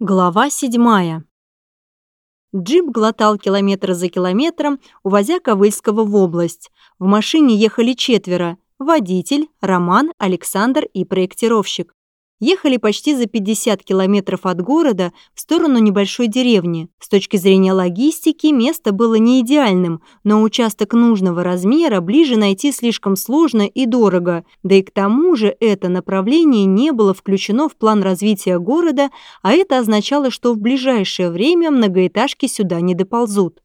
Глава седьмая. Джип глотал километр за километром, увозя Ковыльского в область. В машине ехали четверо – водитель, Роман, Александр и проектировщик. Ехали почти за 50 километров от города в сторону небольшой деревни. С точки зрения логистики место было не идеальным, но участок нужного размера ближе найти слишком сложно и дорого, да и к тому же это направление не было включено в план развития города, а это означало, что в ближайшее время многоэтажки сюда не доползут.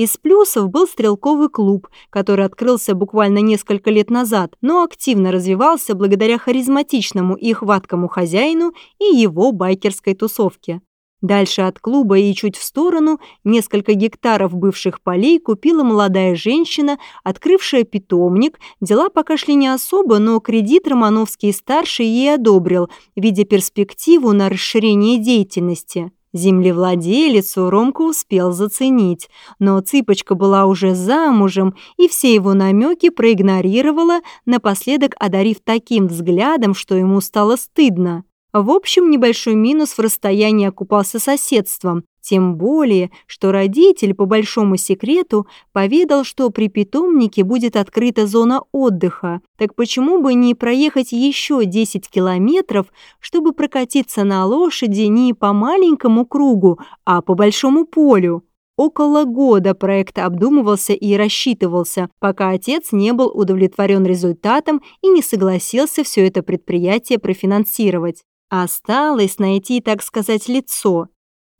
Из плюсов был стрелковый клуб, который открылся буквально несколько лет назад, но активно развивался благодаря харизматичному и хваткому хозяину и его байкерской тусовке. Дальше от клуба и чуть в сторону несколько гектаров бывших полей купила молодая женщина, открывшая питомник. Дела пока шли не особо, но кредит Романовский-старший ей одобрил, видя перспективу на расширение деятельности. Землевладелицу Ромка успел заценить, но цыпочка была уже замужем и все его намеки проигнорировала, напоследок одарив таким взглядом, что ему стало стыдно. В общем, небольшой минус в расстоянии окупался соседством, тем более, что родитель, по большому секрету, поведал, что при питомнике будет открыта зона отдыха. Так почему бы не проехать еще 10 километров, чтобы прокатиться на лошади не по маленькому кругу, а по большому полю? Около года проект обдумывался и рассчитывался, пока отец не был удовлетворен результатом и не согласился все это предприятие профинансировать. Осталось найти, так сказать, лицо.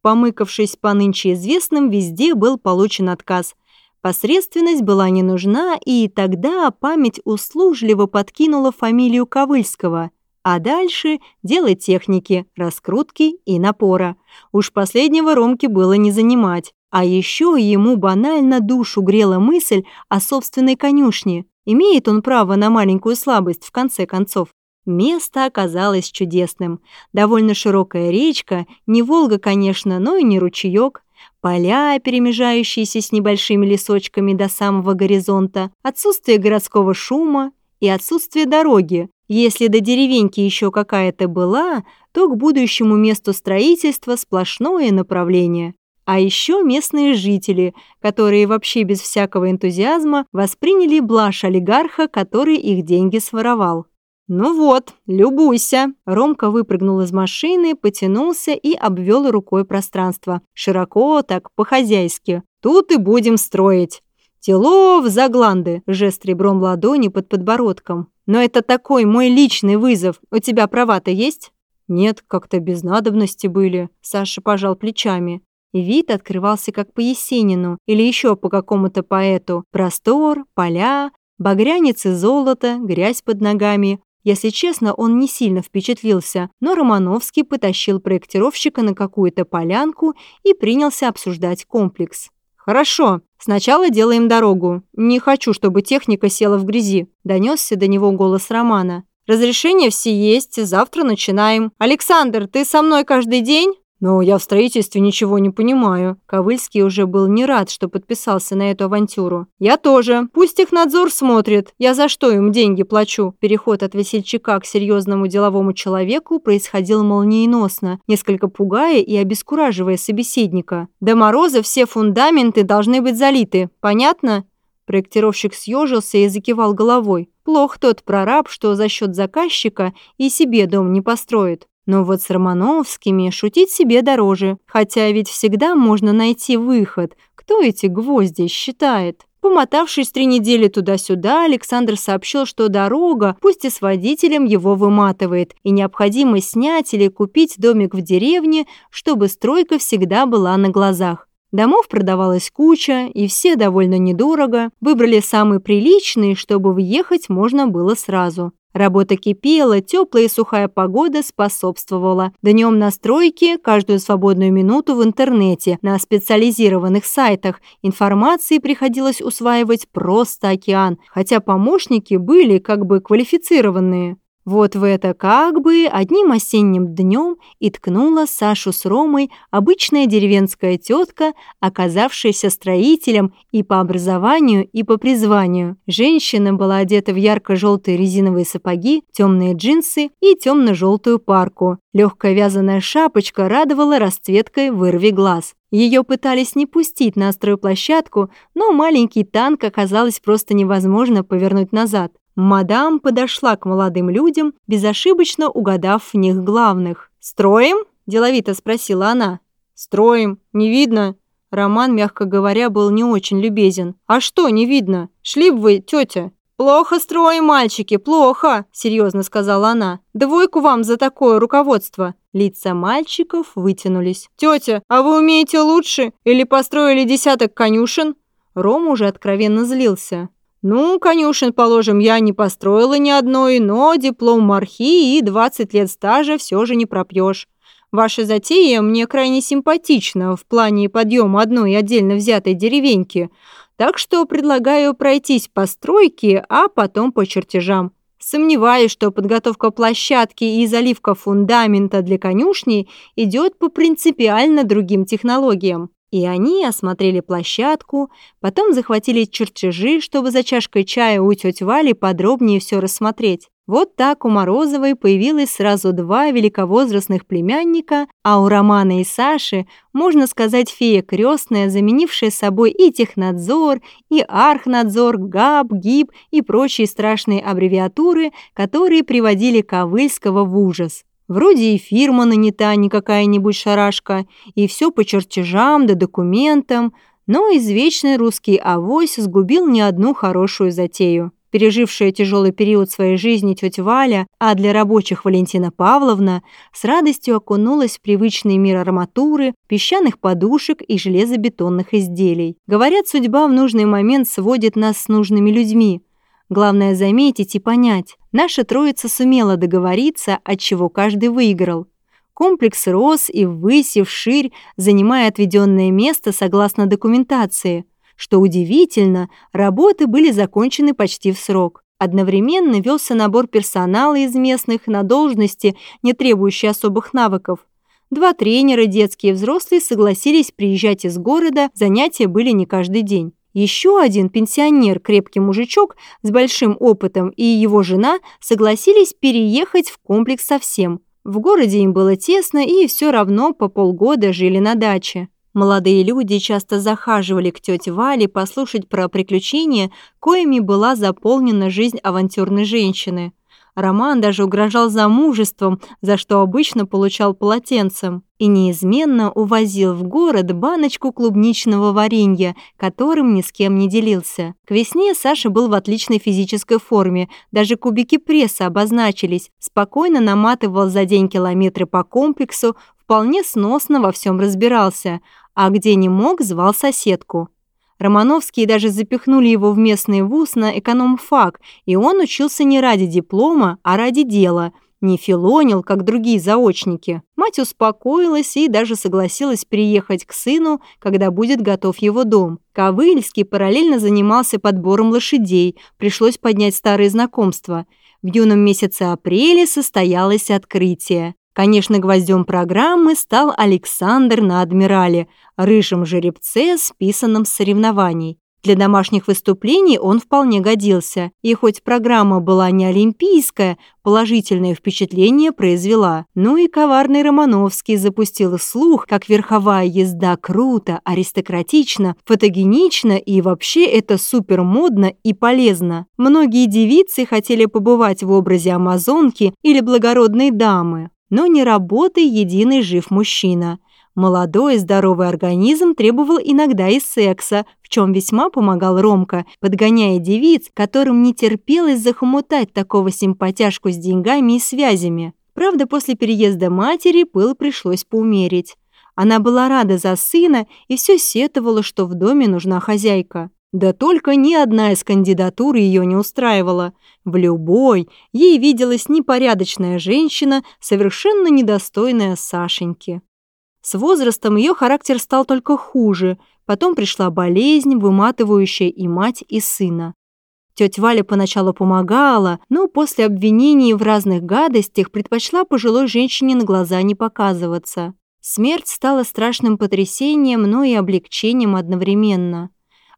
Помыкавшись по нынче известным, везде был получен отказ. Посредственность была не нужна, и тогда память услужливо подкинула фамилию Ковыльского. А дальше дело техники, раскрутки и напора. Уж последнего Ромке было не занимать. А еще ему банально душу грела мысль о собственной конюшне. Имеет он право на маленькую слабость, в конце концов. Место оказалось чудесным. Довольно широкая речка, не Волга, конечно, но и не ручеек. Поля, перемежающиеся с небольшими лесочками до самого горизонта, отсутствие городского шума и отсутствие дороги. Если до деревеньки еще какая-то была, то к будущему месту строительства сплошное направление. А еще местные жители, которые вообще без всякого энтузиазма восприняли блажь олигарха, который их деньги своровал. «Ну вот, любуйся!» Ромка выпрыгнул из машины, потянулся и обвел рукой пространство. Широко, так, по-хозяйски. «Тут и будем строить!» «Тело в загланды!» – жест ребром ладони под подбородком. «Но это такой мой личный вызов. У тебя права-то есть?» «Нет, как-то без надобности были», – Саша пожал плечами. Вид открывался как по Есенину или еще по какому-то поэту. Простор, поля, багрянец и золото, грязь под ногами, если честно, он не сильно впечатлился, но Романовский потащил проектировщика на какую-то полянку и принялся обсуждать комплекс. «Хорошо, сначала делаем дорогу. Не хочу, чтобы техника села в грязи», – донесся до него голос Романа. «Разрешение все есть, завтра начинаем. Александр, ты со мной каждый день?» «Но я в строительстве ничего не понимаю». Ковыльский уже был не рад, что подписался на эту авантюру. «Я тоже. Пусть их надзор смотрит. Я за что им деньги плачу?» Переход от весельчака к серьезному деловому человеку происходил молниеносно, несколько пугая и обескураживая собеседника. «До мороза все фундаменты должны быть залиты. Понятно?» Проектировщик съежился и закивал головой. Плох тот прораб, что за счет заказчика и себе дом не построит. Но вот с Романовскими шутить себе дороже, хотя ведь всегда можно найти выход. Кто эти гвозди считает? Помотавшись три недели туда-сюда, Александр сообщил, что дорога, пусть и с водителем, его выматывает, и необходимо снять или купить домик в деревне, чтобы стройка всегда была на глазах. Домов продавалась куча, и все довольно недорого. Выбрали самый приличный, чтобы въехать можно было сразу. Работа кипела, теплая и сухая погода способствовала. Днем на стройке, каждую свободную минуту в интернете, на специализированных сайтах. Информации приходилось усваивать просто океан, хотя помощники были как бы квалифицированные. Вот в это как бы одним осенним днем и ткнула Сашу с Ромой обычная деревенская тетка, оказавшаяся строителем и по образованию, и по призванию. Женщина была одета в ярко-желтые резиновые сапоги, темные джинсы и темно-желтую парку. Легкая вязаная шапочка радовала расцветкой вырви глаз. Ее пытались не пустить на стройплощадку, но маленький танк оказалось просто невозможно повернуть назад. Мадам подошла к молодым людям, безошибочно угадав в них главных. «Строим?» – деловито спросила она. «Строим. Не видно?» Роман, мягко говоря, был не очень любезен. «А что не видно? Шли бы вы, тетя!» «Плохо строим, мальчики, плохо!» – серьезно сказала она. «Двойку вам за такое руководство!» Лица мальчиков вытянулись. «Тетя, а вы умеете лучше? Или построили десяток конюшен?» Рома уже откровенно злился. Ну, конюшен, положим, я не построила ни одной, но диплом мархи и 20 лет стажа все же не пропьешь. Ваша затея мне крайне симпатична в плане подъема одной отдельно взятой деревеньки, так что предлагаю пройтись по стройке, а потом по чертежам. Сомневаюсь, что подготовка площадки и заливка фундамента для конюшни идет по принципиально другим технологиям. И они осмотрели площадку, потом захватили чертежи, чтобы за чашкой чая у тети Вали подробнее все рассмотреть. Вот так у Морозовой появилось сразу два великовозрастных племянника, а у Романа и Саши, можно сказать, фея крестная, заменившая собой и технадзор, и архнадзор, ГАБ, ГИБ и прочие страшные аббревиатуры, которые приводили Ковыльского в ужас. Вроде и фирма нанята не какая-нибудь шарашка, и все по чертежам да документам, но извечный русский авось сгубил не одну хорошую затею. Пережившая тяжелый период своей жизни тетя Валя, а для рабочих Валентина Павловна, с радостью окунулась в привычный мир арматуры, песчаных подушек и железобетонных изделий. Говорят, судьба в нужный момент сводит нас с нужными людьми – Главное заметить и понять, наша троица сумела договориться, от чего каждый выиграл. Комплекс рос и ввысь и вширь, занимая отведенное место согласно документации. Что удивительно, работы были закончены почти в срок. Одновременно велся набор персонала из местных на должности, не требующие особых навыков. Два тренера, детские и взрослые, согласились приезжать из города, занятия были не каждый день. Еще один пенсионер, крепкий мужичок с большим опытом и его жена согласились переехать в комплекс совсем. В городе им было тесно и все равно по полгода жили на даче. Молодые люди часто захаживали к тете Вале послушать про приключения, коими была заполнена жизнь авантюрной женщины. Роман даже угрожал замужеством, за что обычно получал полотенцем, и неизменно увозил в город баночку клубничного варенья, которым ни с кем не делился. К весне Саша был в отличной физической форме, даже кубики пресса обозначились, спокойно наматывал за день километры по комплексу, вполне сносно во всем разбирался, а где не мог, звал соседку. Романовские даже запихнули его в местный вуз на экономфак, и он учился не ради диплома, а ради дела. Не филонил, как другие заочники. Мать успокоилась и даже согласилась приехать к сыну, когда будет готов его дом. Ковыльский параллельно занимался подбором лошадей, пришлось поднять старые знакомства. В юном месяце апреля состоялось открытие. Конечно, гвоздем программы стал Александр на «Адмирале», рыжем жеребце, списанном с соревнований. Для домашних выступлений он вполне годился, и хоть программа была не олимпийская, положительное впечатление произвела. Ну и коварный Романовский запустил слух, как верховая езда круто, аристократично, фотогенично и вообще это супер модно и полезно. Многие девицы хотели побывать в образе амазонки или благородной дамы но не работой единый жив мужчина. Молодой здоровый организм требовал иногда и секса, в чем весьма помогал Ромка, подгоняя девиц, которым не терпелось захомутать такого симпатяшку с деньгами и связями. Правда, после переезда матери пыл пришлось поумерить. Она была рада за сына и все сетовала, что в доме нужна хозяйка. Да только ни одна из кандидатур ее не устраивала. В любой ей виделась непорядочная женщина, совершенно недостойная Сашеньки. С возрастом ее характер стал только хуже, потом пришла болезнь, выматывающая и мать, и сына. Тетя Валя поначалу помогала, но после обвинений в разных гадостях предпочла пожилой женщине на глаза не показываться. Смерть стала страшным потрясением, но и облегчением одновременно.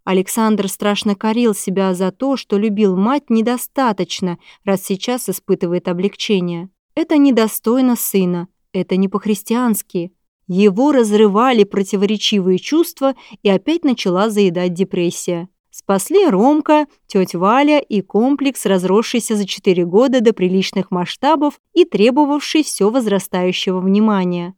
Александр страшно корил себя за то, что любил мать недостаточно, раз сейчас испытывает облегчение. Это недостойно сына, это не по-христиански. Его разрывали противоречивые чувства, и опять начала заедать депрессия. Спасли Ромка, тетя Валя и комплекс, разросшийся за четыре года до приличных масштабов и требовавший все возрастающего внимания.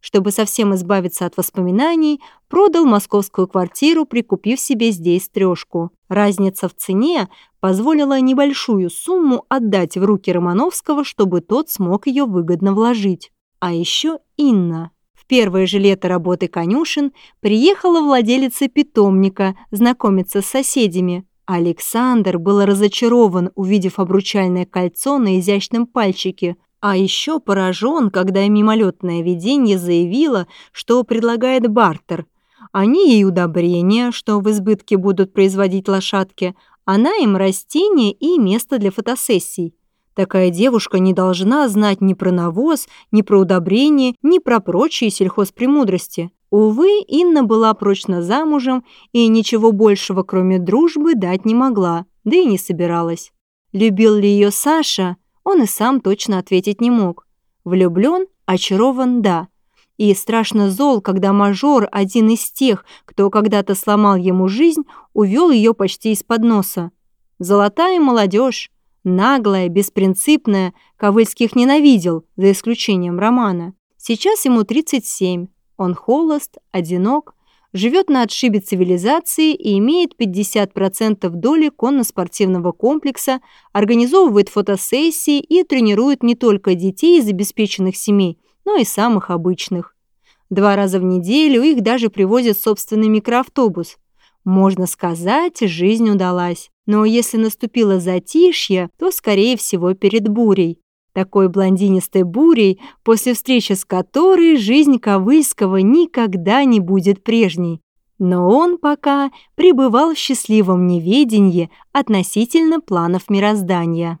Чтобы совсем избавиться от воспоминаний, продал московскую квартиру, прикупив себе здесь трешку. Разница в цене позволила небольшую сумму отдать в руки Романовского, чтобы тот смог ее выгодно вложить. А еще Инна первое же лето работы конюшен приехала владелица питомника знакомиться с соседями. Александр был разочарован, увидев обручальное кольцо на изящном пальчике, а еще поражен, когда мимолетное видение заявило, что предлагает бартер. Они ей удобрения, что в избытке будут производить лошадки, она им растения и место для фотосессий. Такая девушка не должна знать ни про навоз, ни про удобрение, ни про прочие сельхозпремудрости. Увы, Инна была прочно замужем и ничего большего, кроме дружбы, дать не могла, да и не собиралась. Любил ли ее Саша, он и сам точно ответить не мог. Влюблен, очарован – да. И страшно зол, когда мажор, один из тех, кто когда-то сломал ему жизнь, увел ее почти из-под носа. Золотая молодежь, Наглая, беспринципная, Ковыльских ненавидел, за исключением Романа. Сейчас ему 37. Он холост, одинок, живет на отшибе цивилизации и имеет 50% доли конно-спортивного комплекса, организовывает фотосессии и тренирует не только детей из обеспеченных семей, но и самых обычных. Два раза в неделю их даже привозят собственный микроавтобус. Можно сказать, жизнь удалась. Но если наступило затишье, то, скорее всего, перед бурей. Такой блондинистой бурей, после встречи с которой жизнь Ковыльского никогда не будет прежней. Но он пока пребывал в счастливом неведении относительно планов мироздания.